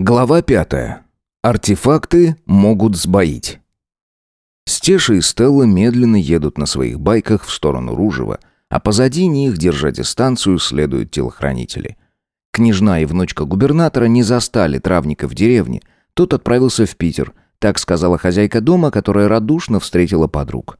Глава пятая. Артефакты могут сбоить. Стеша и Стелла медленно едут на своих байках в сторону Ружева, а позади них, держа дистанцию, следуют телохранители. Княжна и внучка губернатора не застали травника в деревне. Тот отправился в Питер, так сказала хозяйка дома, которая радушно встретила подруг.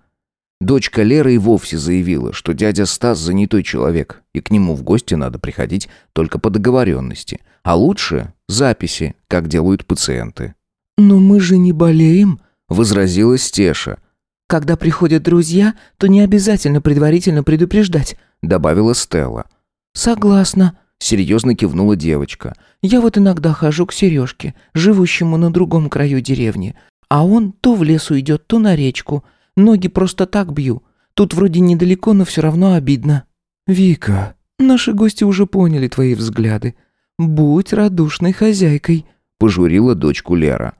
Дочка Леры и вовсе заявила, что дядя Стас занятой человек, и к нему в гости надо приходить только по договоренности, а лучше записи, как делают пациенты. «Но мы же не болеем», — возразила Стеша. «Когда приходят друзья, то не обязательно предварительно предупреждать», — добавила Стелла. «Согласна», — серьезно кивнула девочка. «Я вот иногда хожу к Сережке, живущему на другом краю деревни, а он то в лес уйдет, то на речку». Ноги просто так бью. Тут вроде недалеко, но все равно обидно». «Вика, наши гости уже поняли твои взгляды. Будь радушной хозяйкой», — пожурила дочку Лера.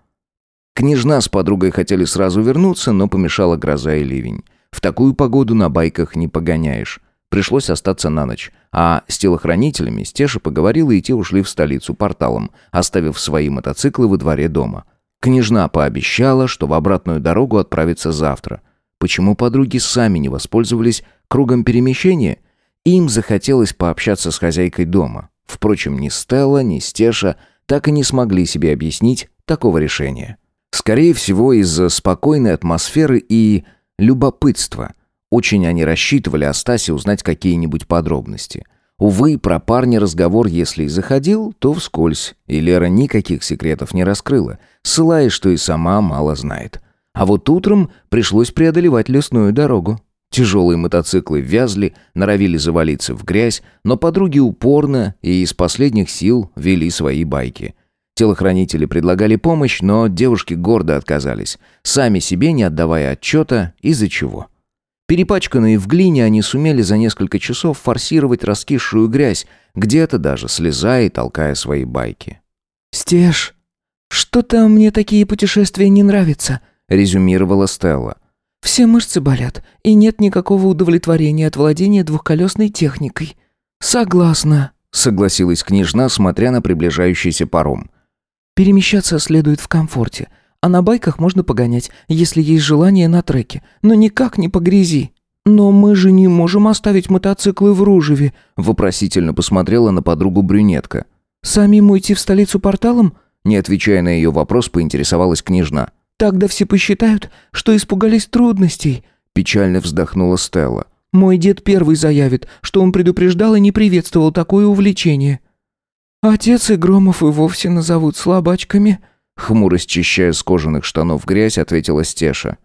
Княжна с подругой хотели сразу вернуться, но помешала гроза и ливень. В такую погоду на байках не погоняешь. Пришлось остаться на ночь. А с телохранителями Стеша поговорила, и те ушли в столицу порталом, оставив свои мотоциклы во дворе дома. Княжна пообещала, что в обратную дорогу отправится завтра. Почему подруги сами не воспользовались кругом перемещения? Им захотелось пообщаться с хозяйкой дома. Впрочем, ни Стелла, ни Стеша так и не смогли себе объяснить такого решения. Скорее всего, из-за спокойной атмосферы и любопытства. Очень они рассчитывали о Стасе узнать какие-нибудь подробности. Увы, про парня разговор, если и заходил, то вскользь, и Лера никаких секретов не раскрыла, ссылаясь, что и сама мало знает. А вот утром пришлось преодолевать лесную дорогу. Тяжелые мотоциклы вязли, норовили завалиться в грязь, но подруги упорно и из последних сил вели свои байки. Телохранители предлагали помощь, но девушки гордо отказались, сами себе не отдавая отчета, из-за чего. Перепачканные в глине, они сумели за несколько часов форсировать раскисшую грязь, где-то даже слезая и толкая свои байки. «Стеж, что-то мне такие путешествия не нравятся», резюмировала Стелла. «Все мышцы болят, и нет никакого удовлетворения от владения двухколесной техникой». «Согласна», — согласилась княжна, смотря на приближающийся паром. «Перемещаться следует в комфорте, а на байках можно погонять, если есть желание на треке, но никак не по грязи». «Но мы же не можем оставить мотоциклы в Ружеве», — вопросительно посмотрела на подругу брюнетка. «Самим уйти в столицу порталом?» Не отвечая на ее вопрос, поинтересовалась княжна. Тогда все посчитают, что испугались трудностей», — печально вздохнула Стелла. «Мой дед первый заявит, что он предупреждал и не приветствовал такое увлечение». «Отец и Громов и вовсе назовут слабачками», — хмуро счищая с кожаных штанов грязь, ответила Стеша.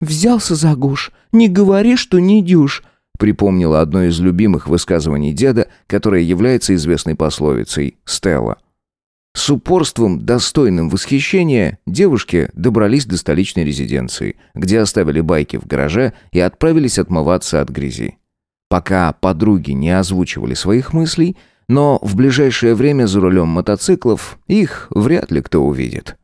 «Взялся за гуш. Не говори, что не дюш», — припомнила одно из любимых высказываний деда, которое является известной пословицей «Стелла». С упорством, достойным восхищения, девушки добрались до столичной резиденции, где оставили байки в гараже и отправились отмываться от грязи. Пока подруги не озвучивали своих мыслей, но в ближайшее время за рулем мотоциклов их вряд ли кто увидит.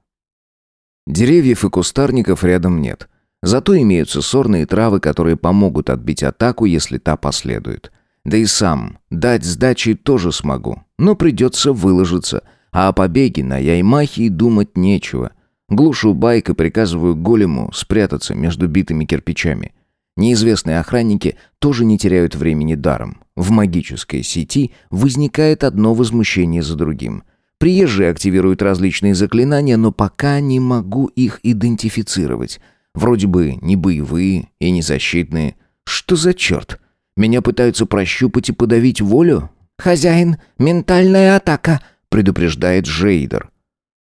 Деревьев и кустарников рядом нет. Зато имеются сорные травы, которые помогут отбить атаку, если та последует. Да и сам дать сдачи тоже смогу, но придется выложиться – а о побеге на Яймахе думать нечего. Глушу байк и приказываю голему спрятаться между битыми кирпичами. Неизвестные охранники тоже не теряют времени даром. В магической сети возникает одно возмущение за другим. Приезжие активируют различные заклинания, но пока не могу их идентифицировать. Вроде бы не боевые и не защитные. Что за черт? Меня пытаются прощупать и подавить волю? «Хозяин, ментальная атака!» Предупреждает Жейдер.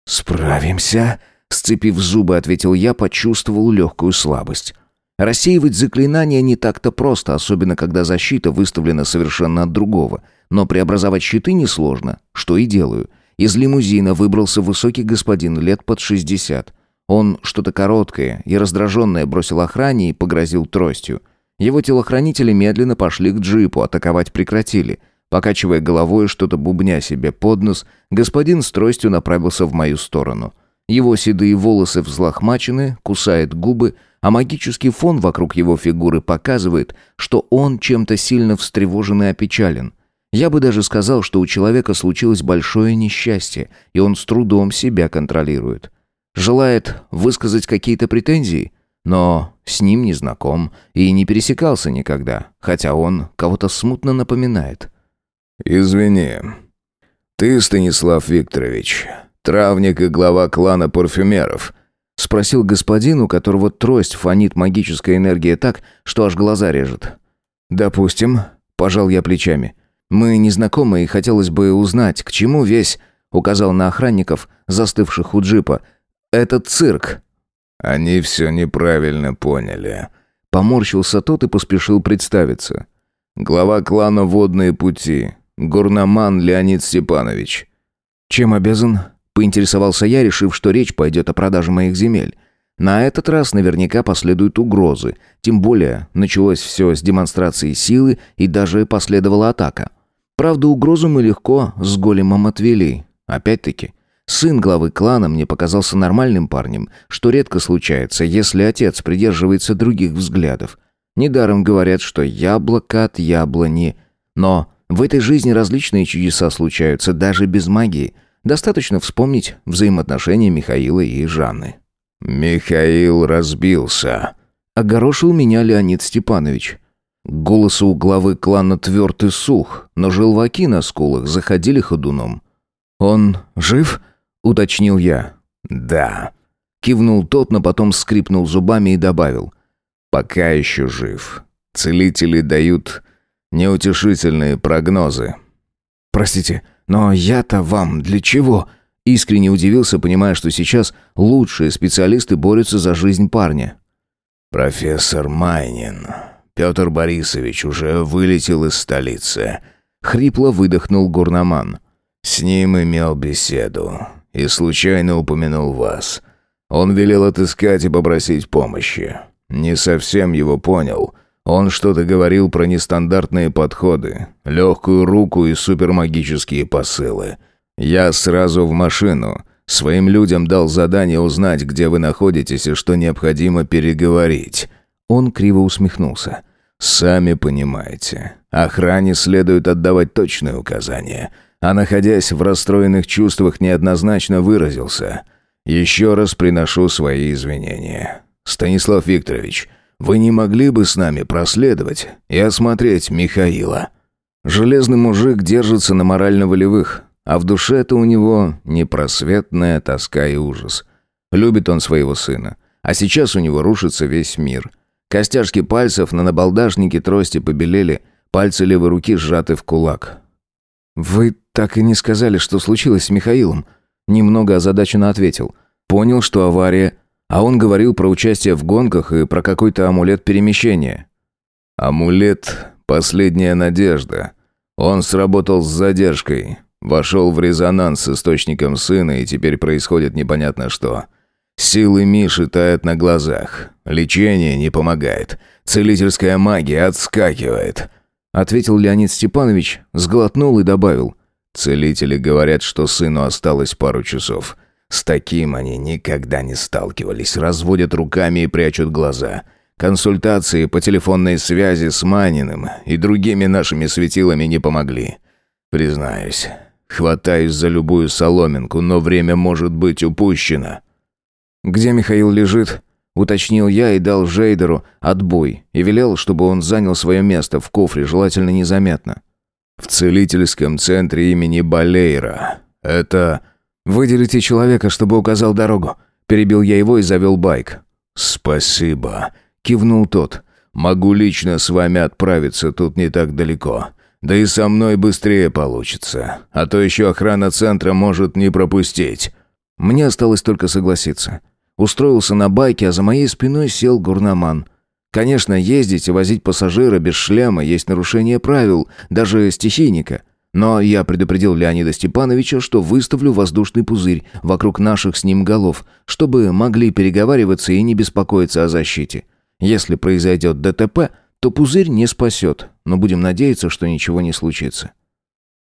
«Справимся», — сцепив зубы, ответил я, почувствовал легкую слабость. Рассеивать заклинания не так-то просто, особенно когда защита выставлена совершенно от другого. Но преобразовать щиты несложно, что и делаю. Из лимузина выбрался высокий господин лет под шестьдесят. Он что-то короткое и раздраженное бросил охране и погрозил тростью. Его телохранители медленно пошли к джипу, атаковать прекратили — Покачивая головой, что-то бубня себе под нос, господин с тростью направился в мою сторону. Его седые волосы взлохмачены, кусает губы, а магический фон вокруг его фигуры показывает, что он чем-то сильно встревожен и опечален. Я бы даже сказал, что у человека случилось большое несчастье, и он с трудом себя контролирует. Желает высказать какие-то претензии, но с ним не знаком и не пересекался никогда, хотя он кого-то смутно напоминает. «Извини. Ты, Станислав Викторович, травник и глава клана парфюмеров», — спросил господин, у которого трость фонит магическая энергия так, что аж глаза режет. «Допустим», — пожал я плечами. «Мы не знакомы, и хотелось бы узнать, к чему весь...» — указал на охранников, застывших у джипа. «Этот цирк». «Они все неправильно поняли». Поморщился тот и поспешил представиться. «Глава клана «Водные пути», Гурнаман Леонид Степанович». «Чем обязан?» — поинтересовался я, решив, что речь пойдет о продаже моих земель. На этот раз наверняка последуют угрозы, тем более началось все с демонстрации силы и даже последовала атака. Правда, угрозу мы легко с големом отвели. Опять-таки, сын главы клана мне показался нормальным парнем, что редко случается, если отец придерживается других взглядов. Недаром говорят, что яблоко от яблони. Но в этой жизни различные чудеса случаются, даже без магии. Достаточно вспомнить взаимоотношения Михаила и Жанны. «Михаил разбился», — огорошил меня Леонид Степанович. Голос у главы клана тверд и сух, но желваки на скулах заходили ходуном. «Он жив?» — уточнил я. «Да», — кивнул тот, но потом скрипнул зубами и добавил. «Пока еще жив. Целители дают неутешительные прогнозы». «Простите, но я-то вам для чего?» Искренне удивился, понимая, что сейчас лучшие специалисты борются за жизнь парня. «Профессор Майнин, Петр Борисович уже вылетел из столицы», — хрипло выдохнул Гурнаман. «С ним имел беседу и случайно упомянул вас. Он велел отыскать и попросить помощи. Не совсем его понял. Он что-то говорил про нестандартные подходы, легкую руку и супермагические посылы. Я сразу в машину. Своим людям дал задание узнать, где вы находитесь и что необходимо переговорить». Он криво усмехнулся. «Сами понимаете, охране следует отдавать точные указания, а находясь в расстроенных чувствах неоднозначно выразился. Еще раз приношу свои извинения. Станислав Викторович, вы не могли бы с нами проследовать и осмотреть Михаила?» Железный мужик держится на морально-волевых, а в душе-то у него непросветная тоска и ужас. Любит он своего сына. А сейчас у него рушится весь мир. Костяшки пальцев на набалдашнике трости побелели, пальцы левой руки сжаты в кулак. «Вы так и не сказали, что случилось с Михаилом?» Немного озадаченно ответил. Понял, что авария, а он говорил про участие в гонках и про какой-то амулет перемещения. «Амулет — последняя надежда. Он сработал с задержкой. Вошел в резонанс с источником сына, и теперь происходит непонятно что. Силы Миши тают на глазах. Лечение не помогает. Целительская магия отскакивает. Ответил Леонид Степанович, сглотнул и добавил. Целители говорят, что сыну осталось пару часов. С таким они никогда не сталкивались. Разводят руками и прячут глаза. Консультации по телефонной связи с Маниным и другими нашими светилами не помогли. Признаюсь, Хватаюсь за любую соломинку, но время может быть упущено. Где Михаил лежит? Уточнил я и дал Жейдеру отбой и велел, чтобы он занял свое место в кофре, желательно незаметно. В целительском центре имени Балейра. Это... Выделите человека, чтобы указал дорогу. Перебил я его и завел байк. «Спасибо», — кивнул тот. «Могу лично с вами отправиться, тут не так далеко. Да и со мной быстрее получится. А то еще охрана центра может не пропустить». Мне осталось только согласиться. Устроился на байке, а за моей спиной сел гурнаман. Конечно, ездить и возить пассажира без шлема есть нарушение правил, даже стихийника. Но я предупредил Леонида Степановича, что выставлю воздушный пузырь вокруг наших с ним голов, чтобы могли переговариваться и не беспокоиться о защите. Если произойдет ДТП, то пузырь не спасет, но будем надеяться, что ничего не случится.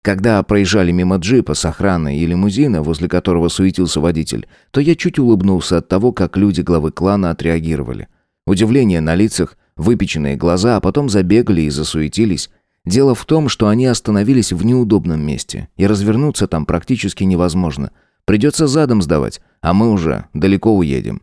Когда проезжали мимо джипа с охраной и лимузина, возле которого суетился водитель, то я чуть улыбнулся от того, как люди главы клана отреагировали. Удивление на лицах, выпеченные глаза, а потом забегали и засуетились. Дело в том, что они остановились в неудобном месте, и развернуться там практически невозможно. Придется задом сдавать, а мы уже далеко уедем.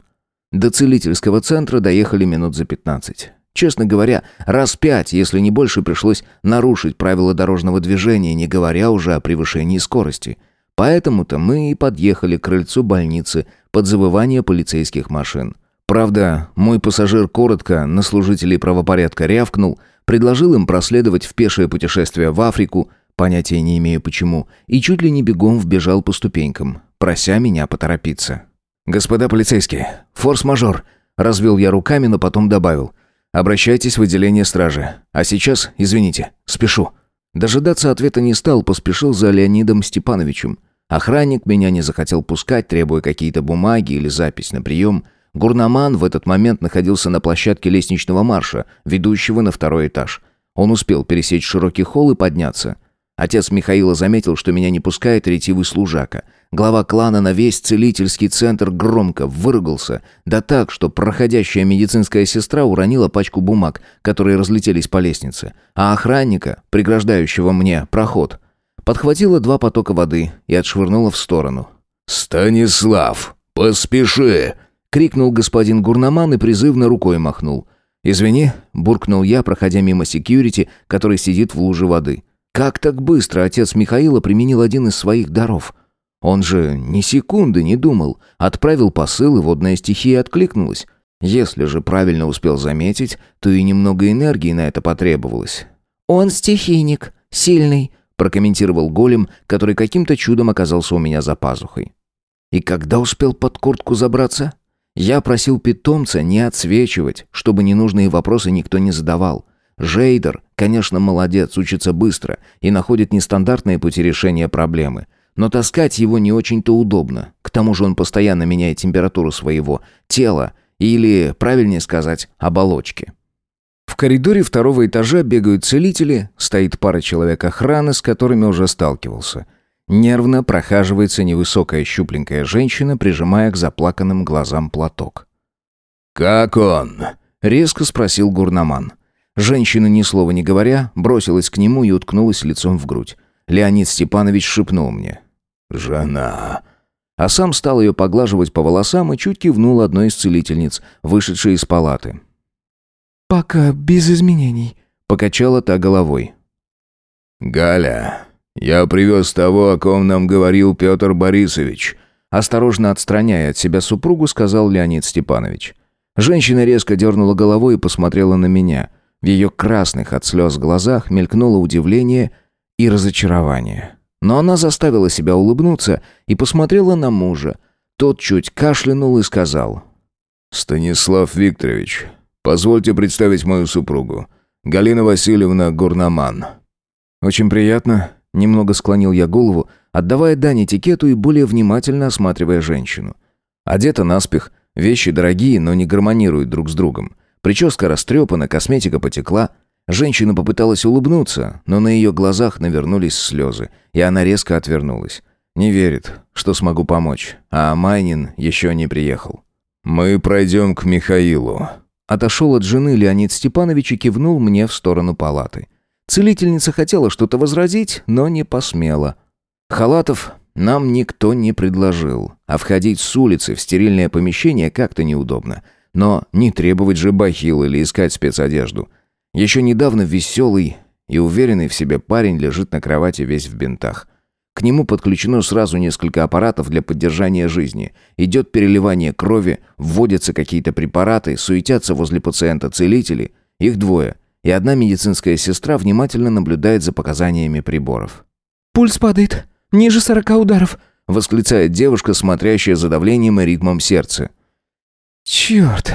До целительского центра доехали минут за 15. Честно говоря, раз пять, если не больше, пришлось нарушить правила дорожного движения, не говоря уже о превышении скорости. Поэтому-то мы и подъехали к крыльцу больницы под завывание полицейских машин. Правда, мой пассажир коротко на служителей правопорядка рявкнул, предложил им проследовать в пешее путешествие в Африку, понятия не имею почему, и чуть ли не бегом вбежал по ступенькам, прося меня поторопиться. «Господа полицейские, форс-мажор», — развел я руками, но потом добавил. «Обращайтесь в отделение стражи. А сейчас, извините, спешу». Дожидаться ответа не стал, поспешил за Леонидом Степановичем. Охранник меня не захотел пускать, требуя какие-то бумаги или запись на прием. Гурнаман в этот момент находился на площадке лестничного марша, ведущего на второй этаж. Он успел пересечь широкий холл и подняться. Отец Михаила заметил, что меня не пускает ретивый служака. Глава клана на весь целительский центр громко выругался, да так, что проходящая медицинская сестра уронила пачку бумаг, которые разлетелись по лестнице, а охранника, преграждающего мне проход, подхватила два потока воды и отшвырнула в сторону. «Станислав, поспеши!» — крикнул господин Гурнаман и призывно рукой махнул. «Извини», — буркнул я, проходя мимо секьюрити, который сидит в луже воды. «Как так быстро отец Михаила применил один из своих даров?» Он же ни секунды не думал. Отправил посыл, и водная стихия откликнулась. Если же правильно успел заметить, то и немного энергии на это потребовалось. «Он стихийник, сильный», — прокомментировал голем, который каким-то чудом оказался у меня за пазухой. «И когда успел под куртку забраться?» Я просил питомца не отсвечивать, чтобы ненужные вопросы никто не задавал. Жейдер, конечно, молодец, учится быстро и находит нестандартные пути решения проблемы но таскать его не очень-то удобно. К тому же он постоянно меняет температуру своего тела, или, правильнее сказать, оболочки. В коридоре второго этажа бегают целители, стоит пара человек охраны, с которыми уже сталкивался. Нервно прохаживается невысокая щупленькая женщина, прижимая к заплаканным глазам платок. «Как он?» — резко спросил гурнаман. Женщина, ни слова не говоря, бросилась к нему и уткнулась лицом в грудь. Леонид Степанович шепнул мне. «Жена». А сам стал ее поглаживать по волосам и чуть кивнул одной из целительниц, вышедшей из палаты. «Пока без изменений», — покачала та головой. «Галя, я привез того, о ком нам говорил Петр Борисович», осторожно отстраняя от себя супругу, сказал Леонид Степанович. Женщина резко дернула головой и посмотрела на меня. В ее красных от слез глазах мелькнуло удивление и разочарование. Но она заставила себя улыбнуться и посмотрела на мужа. Тот чуть кашлянул и сказал. «Станислав Викторович, позвольте представить мою супругу. Галина Васильевна Гурнаман». «Очень приятно», — немного склонил я голову, отдавая дань этикету и более внимательно осматривая женщину. Одета наспех, вещи дорогие, но не гармонируют друг с другом. Прическа растрепана, косметика потекла — Женщина попыталась улыбнуться, но на ее глазах навернулись слезы, и она резко отвернулась. Не верит, что смогу помочь, а Майнин еще не приехал. «Мы пройдем к Михаилу». Отошел от жены Леонид Степанович и кивнул мне в сторону палаты. Целительница хотела что-то возразить, но не посмела. Халатов нам никто не предложил, а входить с улицы в стерильное помещение как-то неудобно. Но не требовать же бахил или искать спецодежду – еще недавно веселый и уверенный в себе парень лежит на кровати весь в бинтах. К нему подключено сразу несколько аппаратов для поддержания жизни. Идет переливание крови, вводятся какие-то препараты, суетятся возле пациента целители. Их двое. И одна медицинская сестра внимательно наблюдает за показаниями приборов. «Пульс падает. Ниже сорока ударов», — восклицает девушка, смотрящая за давлением и ритмом сердца. «Черт!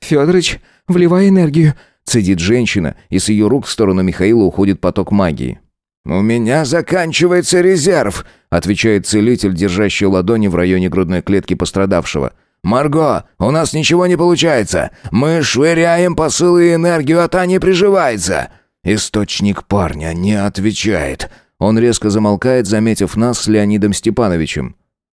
Федорович, вливай энергию!» Цедит женщина, и с ее рук в сторону Михаила уходит поток магии. «У меня заканчивается резерв», — отвечает целитель, держащий ладони в районе грудной клетки пострадавшего. «Марго, у нас ничего не получается. Мы швыряем посылы и энергию, а та не приживается». Источник парня не отвечает. Он резко замолкает, заметив нас с Леонидом Степановичем.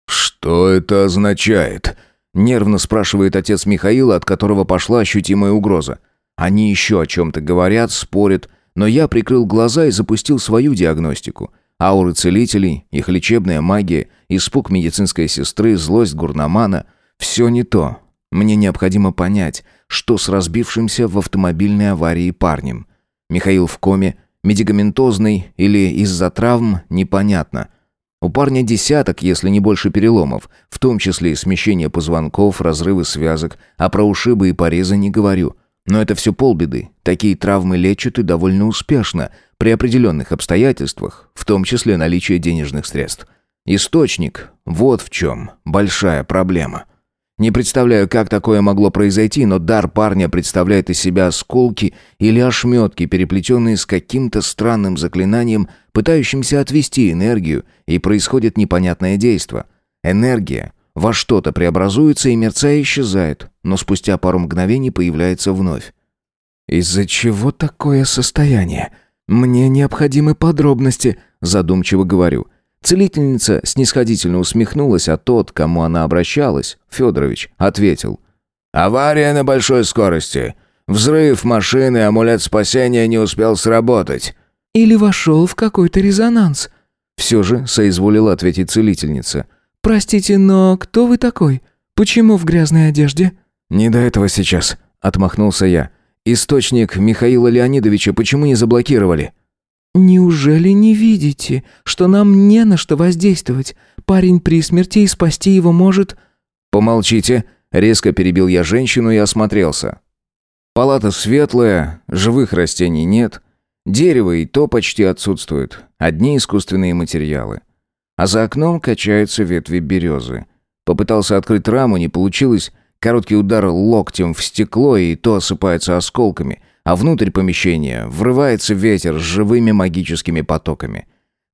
«Что это означает?» Нервно спрашивает отец Михаила, от которого пошла ощутимая угроза. Они еще о чем-то говорят, спорят, Но я прикрыл глаза и запустил свою диагностику. Ауры целителей, их лечебная магия, испуг медицинской сестры, злость гурнамана – все не то. Мне необходимо понять, что с разбившимся в автомобильной аварии парнем. Михаил в коме, медикаментозный или из-за травм – непонятно. У парня десяток, если не больше переломов, в том числе и смещение позвонков, разрывы связок, а про ушибы и порезы не говорю. Но это все полбеды. Такие травмы лечат и довольно успешно, при определенных обстоятельствах, в том числе наличие денежных средств. Источник – вот в чем большая проблема. Не представляю, как такое могло произойти, но дар парня представляет из себя осколки или ошметки, переплетенные с каким-то странным заклинанием, пытающимся отвести энергию, и происходит непонятное действо. Энергия во что-то преобразуется и мерцая исчезает, но спустя пару мгновений появляется вновь. «Из-за чего такое состояние? Мне необходимы подробности», задумчиво говорю. Целительница снисходительно усмехнулась, а тот, кому она обращалась, Федорович, ответил. «Авария на большой скорости. Взрыв машины, амулет спасения не успел сработать». «Или вошел в какой-то резонанс». Все же соизволила ответить целительница. «Простите, но кто вы такой? Почему в грязной одежде?» «Не до этого сейчас», — отмахнулся я. «Источник Михаила Леонидовича почему не заблокировали?» «Неужели не видите, что нам не на что воздействовать? Парень при смерти и спасти его может...» «Помолчите», — резко перебил я женщину и осмотрелся. Палата светлая, живых растений нет, дерево и то почти отсутствует, одни искусственные материалы. А за окном качаются ветви березы. Попытался открыть раму, не получилось, короткий удар локтем в стекло и то осыпается осколками — а внутрь помещения врывается ветер с живыми магическими потоками.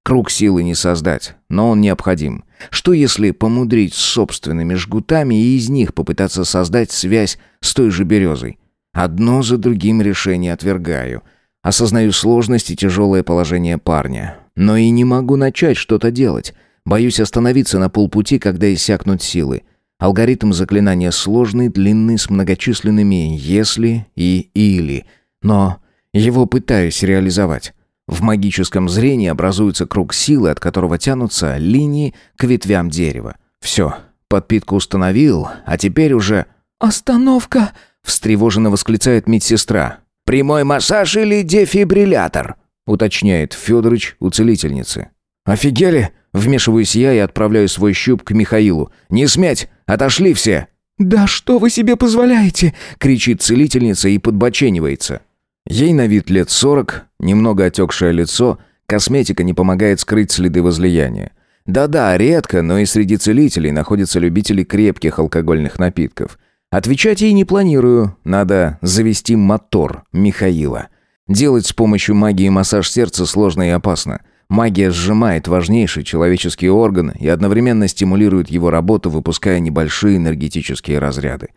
Круг силы не создать, но он необходим. Что если помудрить с собственными жгутами и из них попытаться создать связь с той же березой? Одно за другим решение отвергаю. Осознаю сложность и тяжелое положение парня. Но и не могу начать что-то делать. Боюсь остановиться на полпути, когда иссякнут силы. Алгоритм заклинания сложный, длинный, с многочисленными «если» и «или», но его пытаюсь реализовать. В магическом зрении образуется круг силы, от которого тянутся линии к ветвям дерева. Все, подпитку установил, а теперь уже... «Остановка!» — встревоженно восклицает медсестра. «Прямой массаж или дефибриллятор?» — уточняет Федорович у целительницы. «Офигели?» — вмешиваюсь я и отправляю свой щуп к Михаилу. «Не смять! Отошли все!» «Да что вы себе позволяете?» — кричит целительница и подбоченивается. Ей на вид лет сорок, немного отекшее лицо, косметика не помогает скрыть следы возлияния. Да-да, редко, но и среди целителей находятся любители крепких алкогольных напитков. Отвечать ей не планирую, надо завести мотор Михаила. Делать с помощью магии массаж сердца сложно и опасно. Магия сжимает важнейший человеческий орган и одновременно стимулирует его работу, выпуская небольшие энергетические разряды.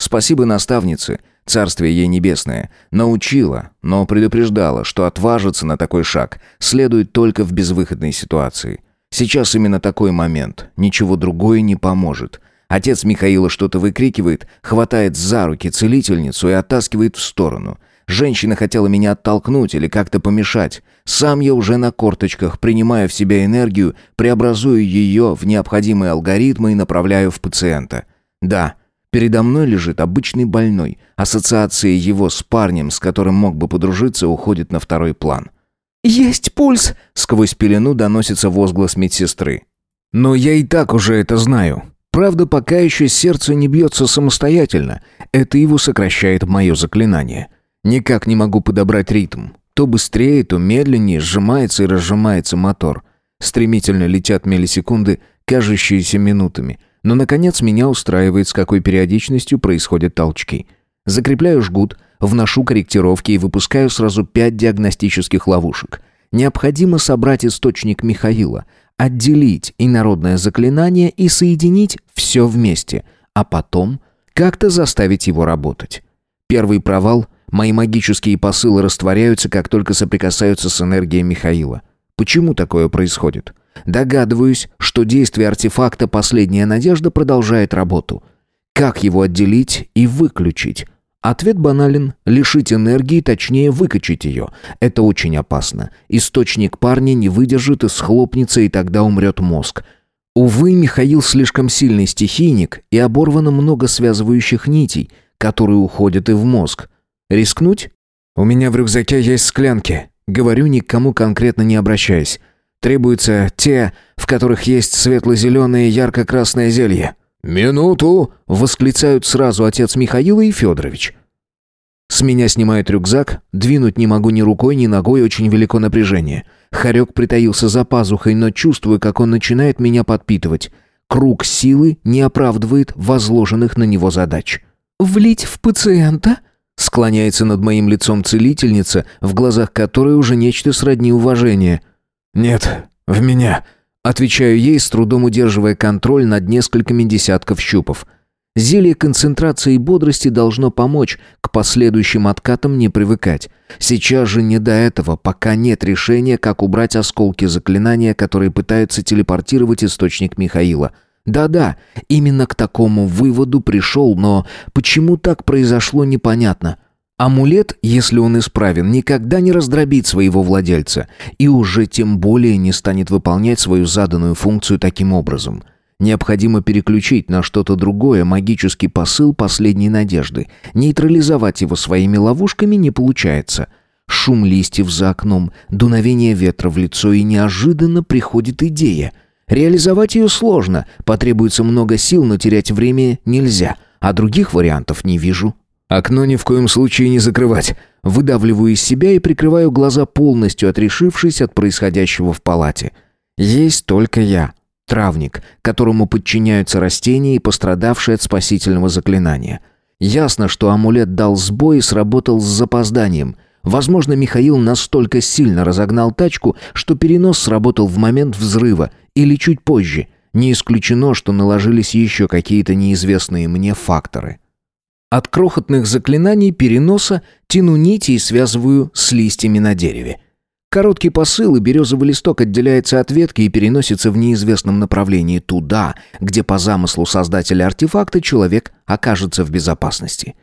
Спасибо наставнице, царствие ей небесное, научила, но предупреждала, что отважиться на такой шаг следует только в безвыходной ситуации. Сейчас именно такой момент, ничего другое не поможет. Отец Михаила что-то выкрикивает, хватает за руки целительницу и оттаскивает в сторону. Женщина хотела меня оттолкнуть или как-то помешать. Сам я уже на корточках, принимая в себя энергию, преобразую ее в необходимые алгоритмы и направляю в пациента. Да, Передо мной лежит обычный больной. Ассоциация его с парнем, с которым мог бы подружиться, уходит на второй план. «Есть пульс!» — сквозь пелену доносится возглас медсестры. «Но я и так уже это знаю. Правда, пока еще сердце не бьется самостоятельно. Это его сокращает мое заклинание. Никак не могу подобрать ритм. То быстрее, то медленнее сжимается и разжимается мотор. Стремительно летят миллисекунды, кажущиеся минутами — но, наконец, меня устраивает, с какой периодичностью происходят толчки. Закрепляю жгут, вношу корректировки и выпускаю сразу пять диагностических ловушек. Необходимо собрать источник Михаила, отделить инородное заклинание и соединить все вместе, а потом как-то заставить его работать. Первый провал — Мои магические посылы растворяются, как только соприкасаются с энергией Михаила. Почему такое происходит? Догадываюсь, что действие артефакта «Последняя надежда» продолжает работу. Как его отделить и выключить? Ответ банален – лишить энергии, точнее выкачать ее. Это очень опасно. Источник парня не выдержит и схлопнется, и тогда умрет мозг. Увы, Михаил слишком сильный стихийник, и оборвано много связывающих нитей, которые уходят и в мозг. Рискнуть? У меня в рюкзаке есть склянки. Говорю, никому конкретно не обращаясь. Требуются те, в которых есть светло-зеленое и ярко-красное зелье. «Минуту!» — восклицают сразу отец Михаила и Федорович. С меня снимают рюкзак, двинуть не могу ни рукой, ни ногой, очень велико напряжение. Харек притаился за пазухой, но чувствую, как он начинает меня подпитывать. Круг силы не оправдывает возложенных на него задач. «Влить в пациента?» Склоняется над моим лицом целительница, в глазах которой уже нечто сродни уважения. «Нет, в меня», Отвечаю ей, с трудом удерживая контроль над несколькими десятков щупов. Зелье концентрации и бодрости должно помочь к последующим откатам не привыкать. Сейчас же не до этого, пока нет решения, как убрать осколки заклинания, которые пытаются телепортировать источник Михаила. Да-да, именно к такому выводу пришел, но почему так произошло, непонятно. Амулет, если он исправен, никогда не раздробит своего владельца и уже тем более не станет выполнять свою заданную функцию таким образом. Необходимо переключить на что-то другое магический посыл последней надежды. Нейтрализовать его своими ловушками не получается. Шум листьев за окном, дуновение ветра в лицо и неожиданно приходит идея. Реализовать ее сложно, потребуется много сил, но терять время нельзя, а других вариантов не вижу. Окно ни в коем случае не закрывать. Выдавливаю из себя и прикрываю глаза полностью, отрешившись от происходящего в палате. Есть только я, травник, которому подчиняются растения и пострадавшие от спасительного заклинания. Ясно, что амулет дал сбой и сработал с запозданием. Возможно, Михаил настолько сильно разогнал тачку, что перенос сработал в момент взрыва или чуть позже. Не исключено, что наложились еще какие-то неизвестные мне факторы. От крохотных заклинаний переноса тяну нити и связываю с листьями на дереве. Короткий посыл, и березовый листок отделяется от ветки и переносится в неизвестном направлении туда, где по замыслу создателя артефакта человек окажется в безопасности.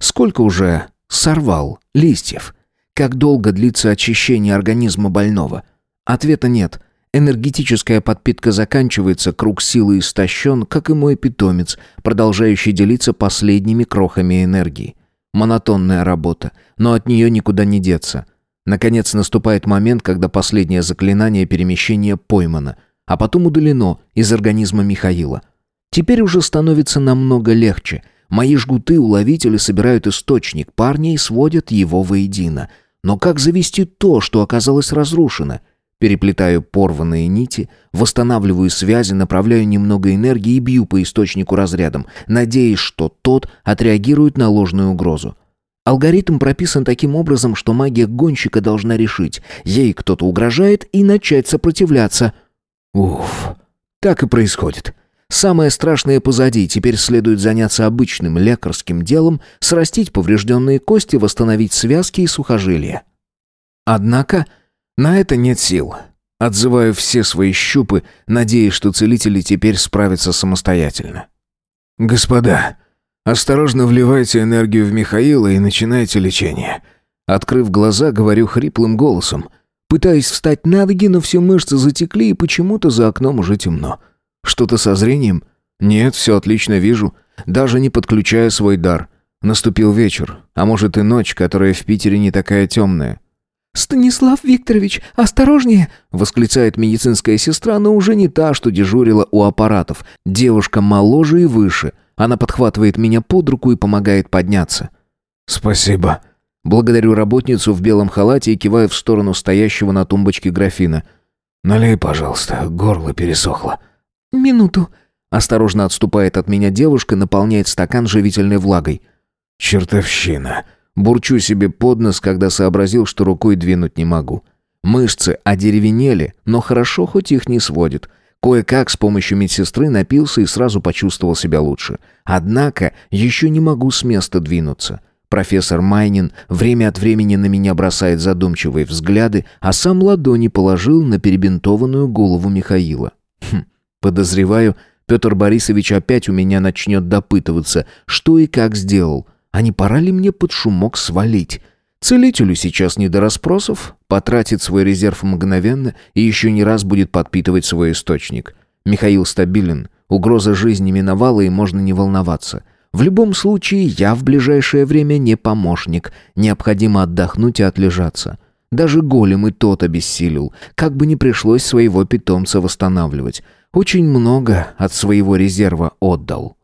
Сколько уже сорвал листьев? Как долго длится очищение организма больного? Ответа нет. Энергетическая подпитка заканчивается, круг силы истощен, как и мой питомец, продолжающий делиться последними крохами энергии. Монотонная работа, но от нее никуда не деться. Наконец наступает момент, когда последнее заклинание перемещения поймано, а потом удалено из организма Михаила. Теперь уже становится намного легче. Мои жгуты-уловители собирают источник парня и сводят его воедино. Но как завести то, что оказалось разрушено – Переплетаю порванные нити, восстанавливаю связи, направляю немного энергии и бью по источнику разрядом, надеясь, что тот отреагирует на ложную угрозу. Алгоритм прописан таким образом, что магия гонщика должна решить, ей кто-то угрожает и начать сопротивляться. Уф, так и происходит. Самое страшное позади, теперь следует заняться обычным лекарским делом, срастить поврежденные кости, восстановить связки и сухожилия. Однако... На это нет сил. Отзываю все свои щупы, надеясь, что целители теперь справятся самостоятельно. «Господа, осторожно вливайте энергию в Михаила и начинайте лечение». Открыв глаза, говорю хриплым голосом. Пытаюсь встать на ноги, но все мышцы затекли, и почему-то за окном уже темно. Что-то со зрением? Нет, все отлично вижу, даже не подключая свой дар. Наступил вечер, а может и ночь, которая в Питере не такая темная. «Станислав Викторович, осторожнее!» — восклицает медицинская сестра, но уже не та, что дежурила у аппаратов. Девушка моложе и выше. Она подхватывает меня под руку и помогает подняться. «Спасибо». Благодарю работницу в белом халате и киваю в сторону стоящего на тумбочке графина. «Налей, пожалуйста, горло пересохло». «Минуту». Осторожно отступает от меня девушка, наполняет стакан живительной влагой. «Чертовщина». Бурчу себе под нос, когда сообразил, что рукой двинуть не могу. Мышцы одеревенели, но хорошо, хоть их не сводит. Кое-как с помощью медсестры напился и сразу почувствовал себя лучше. Однако еще не могу с места двинуться. Профессор Майнин время от времени на меня бросает задумчивые взгляды, а сам ладони положил на перебинтованную голову Михаила. Хм, подозреваю, Петр Борисович опять у меня начнет допытываться, что и как сделал – а не пора ли мне под шумок свалить? Целителю сейчас не до расспросов, потратит свой резерв мгновенно и еще не раз будет подпитывать свой источник. Михаил стабилен, угроза жизни миновала и можно не волноваться. В любом случае, я в ближайшее время не помощник, необходимо отдохнуть и отлежаться. Даже голем и тот обессилел, как бы не пришлось своего питомца восстанавливать. Очень много от своего резерва отдал.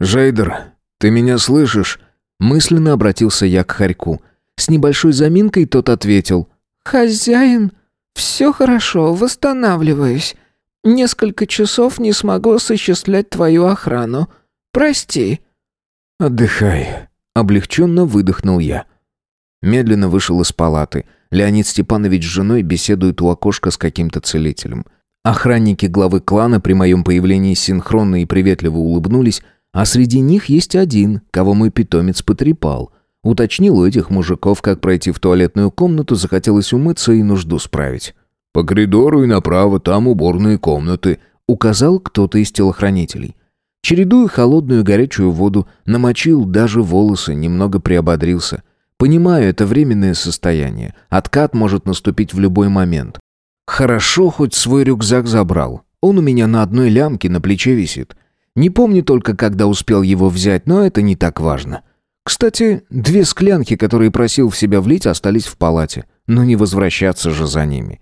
«Жейдер, ты меня слышишь?» Мысленно обратился я к Харьку. С небольшой заминкой тот ответил. «Хозяин, все хорошо, восстанавливаюсь. Несколько часов не смогу осуществлять твою охрану. Прости». «Отдыхай», — облегченно выдохнул я. Медленно вышел из палаты. Леонид Степанович с женой беседуют у окошка с каким-то целителем. Охранники главы клана при моем появлении синхронно и приветливо улыбнулись, а среди них есть один, кого мой питомец потрепал. Уточнил у этих мужиков, как пройти в туалетную комнату, захотелось умыться и нужду справить. «По коридору и направо, там уборные комнаты», — указал кто-то из телохранителей. Чередуя холодную и горячую воду, намочил даже волосы, немного приободрился. Понимаю, это временное состояние. Откат может наступить в любой момент. Хорошо, хоть свой рюкзак забрал. Он у меня на одной лямке на плече висит. Не помню только, когда успел его взять, но это не так важно. Кстати, две склянки, которые просил в себя влить, остались в палате. Но не возвращаться же за ними.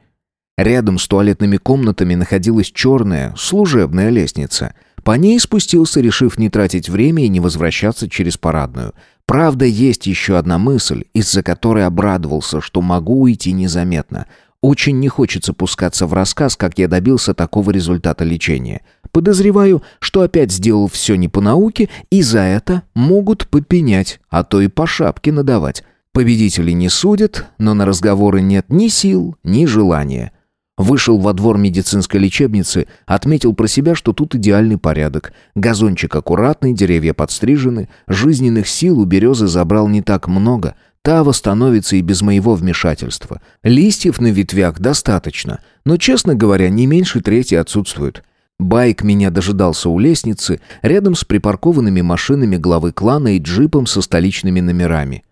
Рядом с туалетными комнатами находилась черная, служебная лестница. По ней спустился, решив не тратить время и не возвращаться через парадную. Правда, есть еще одна мысль, из-за которой обрадовался, что могу уйти незаметно. Очень не хочется пускаться в рассказ, как я добился такого результата лечения. Подозреваю, что опять сделал все не по науке, и за это могут попенять, а то и по шапке надавать. Победители не судят, но на разговоры нет ни сил, ни желания. Вышел во двор медицинской лечебницы, отметил про себя, что тут идеальный порядок. Газончик аккуратный, деревья подстрижены, жизненных сил у березы забрал не так много. Та восстановится и без моего вмешательства. Листьев на ветвях достаточно, но, честно говоря, не меньше трети отсутствуют. Байк меня дожидался у лестницы, рядом с припаркованными машинами главы клана и джипом со столичными номерами.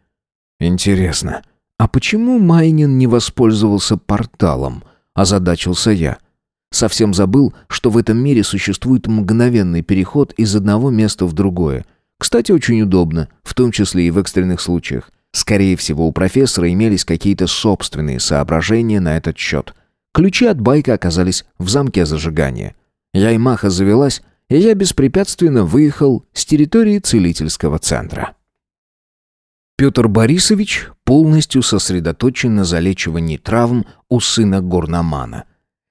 Интересно, а почему Майнин не воспользовался порталом? озадачился я. Совсем забыл, что в этом мире существует мгновенный переход из одного места в другое. Кстати, очень удобно, в том числе и в экстренных случаях. Скорее всего, у профессора имелись какие-то собственные соображения на этот счет. Ключи от байка оказались в замке зажигания. Яймаха завелась, и я беспрепятственно выехал с территории целительского центра. Петр Борисович полностью сосредоточен на залечивании травм у сына горномана.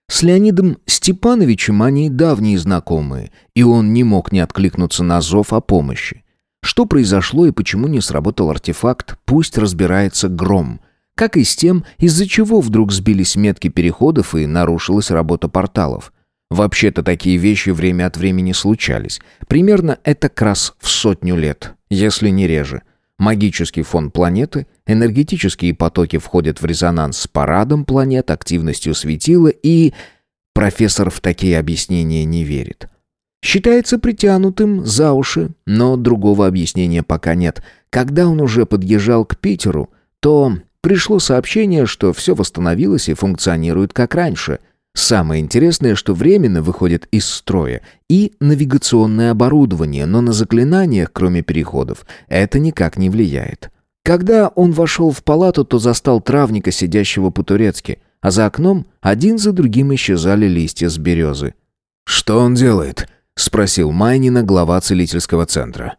С Леонидом Степановичем они давние знакомые, и он не мог не откликнуться на зов о помощи. Что произошло и почему не сработал артефакт, пусть разбирается гром. Как и с тем, из-за чего вдруг сбились метки переходов и нарушилась работа порталов. Вообще-то такие вещи время от времени случались. Примерно это как раз в сотню лет, если не реже – Магический фон планеты, энергетические потоки входят в резонанс с парадом планет, активностью светила и... Профессор в такие объяснения не верит. Считается притянутым за уши, но другого объяснения пока нет. Когда он уже подъезжал к Питеру, то пришло сообщение, что все восстановилось и функционирует как раньше – Самое интересное, что временно выходит из строя и навигационное оборудование, но на заклинаниях, кроме переходов, это никак не влияет. Когда он вошел в палату, то застал травника, сидящего по-турецки, а за окном один за другим исчезали листья с березы. «Что он делает?» — спросил Майнина, глава целительского центра.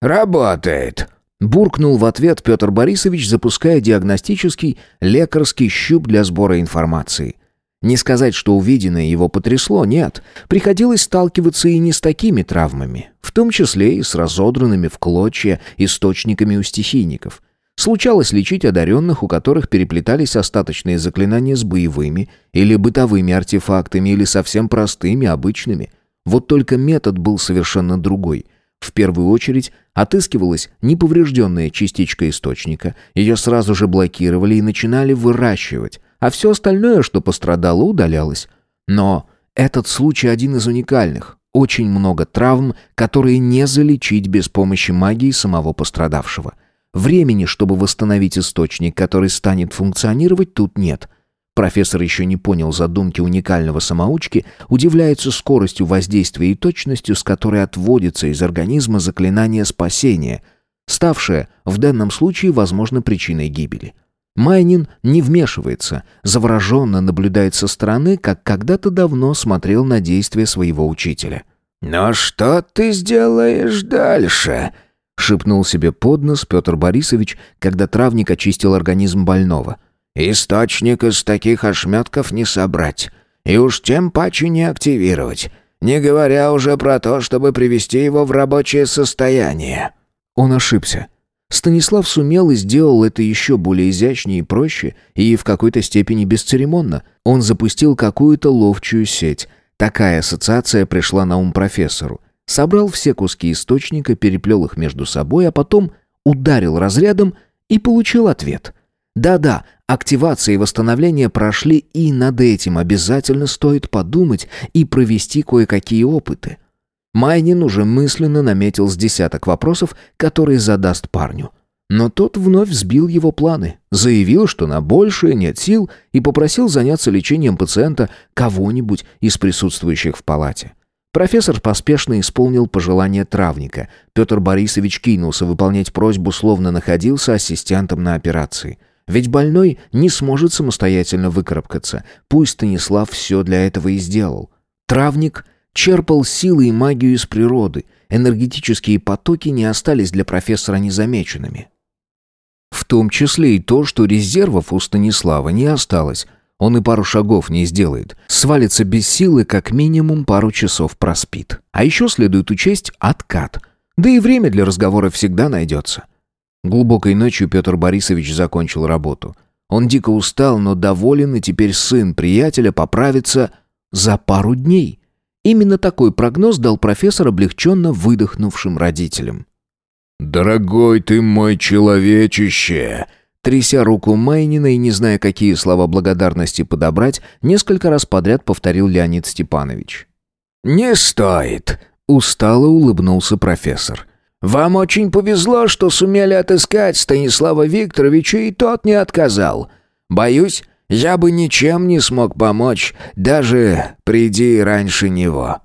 «Работает», — буркнул в ответ Петр Борисович, запуская диагностический лекарский щуп для сбора информации — не сказать, что увиденное его потрясло, нет. Приходилось сталкиваться и не с такими травмами, в том числе и с разодранными в клочья источниками у стихийников. Случалось лечить одаренных, у которых переплетались остаточные заклинания с боевыми или бытовыми артефактами, или совсем простыми, обычными. Вот только метод был совершенно другой. В первую очередь отыскивалась неповрежденная частичка источника, ее сразу же блокировали и начинали выращивать, а все остальное, что пострадало, удалялось. Но этот случай один из уникальных. очень много травм, которые не залечить без помощи магии самого пострадавшего. Времени, чтобы восстановить источник, который станет функционировать, тут нет. Профессор еще не понял задумки уникального самоучки, удивляется скоростью воздействия и точностью, с которой отводится из организма заклинание спасения, ставшее в данном случае, возможно, причиной гибели. Майнин не вмешивается, завороженно наблюдает со стороны, как когда-то давно смотрел на действия своего учителя. «Но что ты сделаешь дальше?» — шепнул себе под нос Петр Борисович, когда травник очистил организм больного. «Источник из таких ошметков не собрать, и уж тем паче не активировать, не говоря уже про то, чтобы привести его в рабочее состояние». Он ошибся. Станислав сумел и сделал это еще более изящнее и проще, и в какой-то степени бесцеремонно. Он запустил какую-то ловчую сеть. Такая ассоциация пришла на ум профессору. Собрал все куски источника, переплел их между собой, а потом ударил разрядом и получил ответ. Да-да, активация и восстановление прошли, и над этим обязательно стоит подумать и провести кое-какие опыты. Майнин уже мысленно наметил с десяток вопросов, которые задаст парню. Но тот вновь сбил его планы, заявил, что на большее нет сил и попросил заняться лечением пациента кого-нибудь из присутствующих в палате. Профессор поспешно исполнил пожелание травника. Петр Борисович кинулся выполнять просьбу, словно находился ассистентом на операции. Ведь больной не сможет самостоятельно выкарабкаться. Пусть Станислав все для этого и сделал. Травник черпал силы и магию из природы. Энергетические потоки не остались для профессора незамеченными. В том числе и то, что резервов у Станислава не осталось. Он и пару шагов не сделает. Свалится без силы, как минимум пару часов проспит. А еще следует учесть откат. Да и время для разговора всегда найдется. Глубокой ночью Петр Борисович закончил работу. Он дико устал, но доволен, и теперь сын приятеля поправится за пару дней – Именно такой прогноз дал профессор облегченно выдохнувшим родителям. «Дорогой ты мой человечище!» Тряся руку Майнина и не зная, какие слова благодарности подобрать, несколько раз подряд повторил Леонид Степанович. «Не стоит!» — устало улыбнулся профессор. «Вам очень повезло, что сумели отыскать Станислава Викторовича, и тот не отказал. Боюсь, я бы ничем не смог помочь, даже приди раньше него».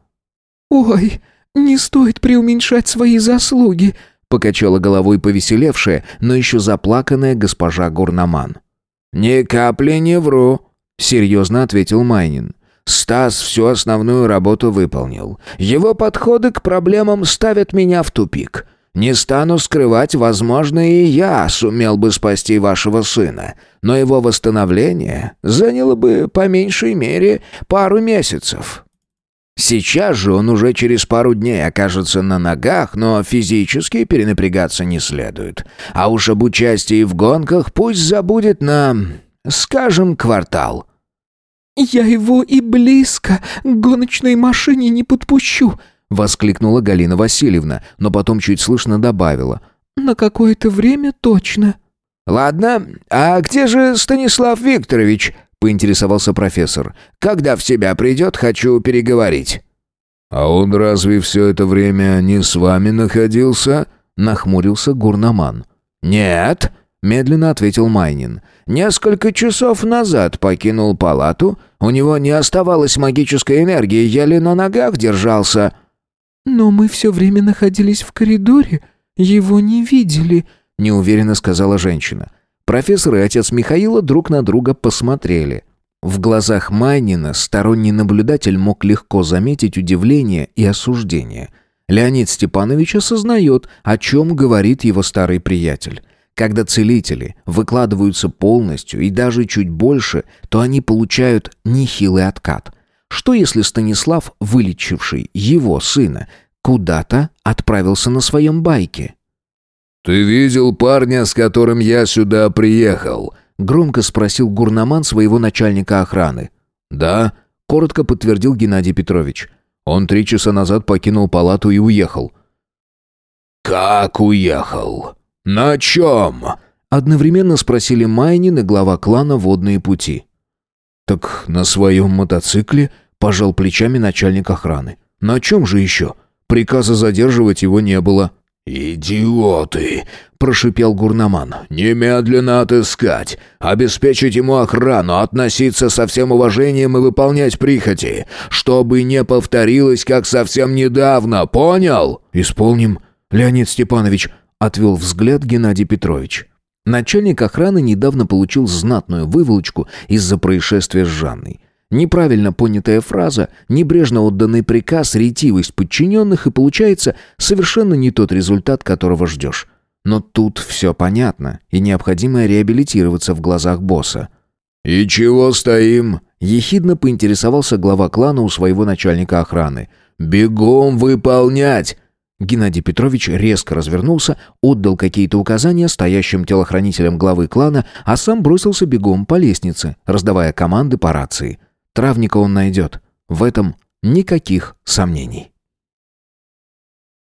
«Ой, не стоит преуменьшать свои заслуги», покачала головой повеселевшая, но еще заплаканная госпожа Гурнаман. «Ни капли не вру», — серьезно ответил Майнин. «Стас всю основную работу выполнил. Его подходы к проблемам ставят меня в тупик. Не стану скрывать, возможно, и я сумел бы спасти вашего сына, но его восстановление заняло бы по меньшей мере пару месяцев. Сейчас же он уже через пару дней окажется на ногах, но физически перенапрягаться не следует. А уж об участии в гонках пусть забудет на, скажем, квартал. «Я его и близко к гоночной машине не подпущу», Воскликнула Галина Васильевна, но потом чуть слышно добавила. «На какое-то время точно». «Ладно, а где же Станислав Викторович?» поинтересовался профессор. «Когда в себя придет, хочу переговорить». «А он разве все это время не с вами находился?» нахмурился Гурнаман. «Нет», — медленно ответил Майнин. «Несколько часов назад покинул палату. У него не оставалось магической энергии, еле на ногах держался». «Но мы все время находились в коридоре, его не видели», — неуверенно сказала женщина. Профессор и отец Михаила друг на друга посмотрели. В глазах Майнина сторонний наблюдатель мог легко заметить удивление и осуждение. Леонид Степанович осознает, о чем говорит его старый приятель. Когда целители выкладываются полностью и даже чуть больше, то они получают нехилый откат – что если Станислав, вылечивший его сына, куда-то отправился на своем байке? «Ты видел парня, с которым я сюда приехал?» Громко спросил гурнаман своего начальника охраны. «Да», — коротко подтвердил Геннадий Петрович. «Он три часа назад покинул палату и уехал». «Как уехал? На чем?» Одновременно спросили Майнин и глава клана «Водные пути». «Так на своем мотоцикле?» – пожал плечами начальник охраны. На чем же еще? Приказа задерживать его не было. «Идиоты!» – прошипел Гурнаман. «Немедленно отыскать, обеспечить ему охрану, относиться со всем уважением и выполнять прихоти, чтобы не повторилось, как совсем недавно, понял?» «Исполним, Леонид Степанович», – отвел взгляд Геннадий Петрович. Начальник охраны недавно получил знатную выволочку из-за происшествия с Жанной. Неправильно понятая фраза, небрежно отданный приказ, ретивость подчиненных, и получается совершенно не тот результат, которого ждешь. Но тут все понятно, и необходимо реабилитироваться в глазах босса. «И чего стоим?» – ехидно поинтересовался глава клана у своего начальника охраны. «Бегом выполнять!» Геннадий Петрович резко развернулся, отдал какие-то указания стоящим телохранителям главы клана, а сам бросился бегом по лестнице, раздавая команды по рации – Травника он найдет. В этом никаких сомнений.